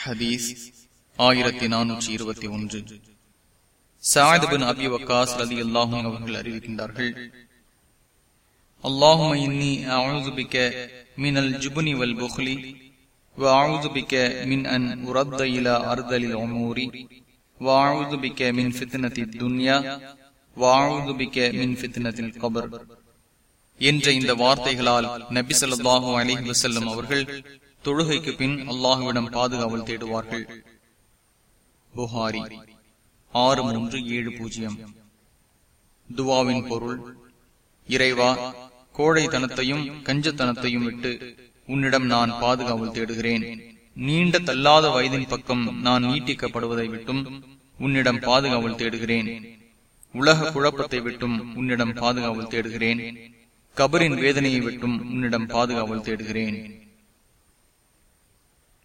ஹதீஸ் ஆயிரத்தி நானூற்றி இருபத்தி ஒன்று சாயதபின் அபி வக்காஸ் ரதி அல்லாஹும் அவர்கள் அறிவிக்கின்றார்கள் اللهم إني أعوذ بك من الجبن والبخل وأعوذ بك من أن أرد إلى أرذل الأمور وأعوذ بك من فتنة الدنيا وأعوذ بك من فتنة القبر என்ற இந்த வார்த்தைகளால் நபி சொல்லாஹு அலிஹி வசல்லம் அவர்கள் தொழுகைக்கு பின் அல்லாஹுவிடம் பாதுகாவல் தேடுவார்கள். புகாரி ஆறு மூன்று ஏழு பூஜ்ஜியம். துவாவின் பொருள் இறைவா கோழைத்தனத்தையும் கஞ்சத்தனத்தையும் விட்டு உன்னிடம் நான் பாதுகாவல் தேடுகிறேன். நீண்ட தள்ளாத வயதின் பக்கம் நான் நீட்டிக்கப்படுவதை விட்டும் உன்னிடம் பாதுகாவல் தேடுகிறேன். உலக குழப்பத்தை விட்டும் உன்னிடம் பாதுகாவல் தேடுகிறேன். கபரின் வேதனையை விட்டும் உன்னிடம் பாதுகாவல் தேடுகிறேன்.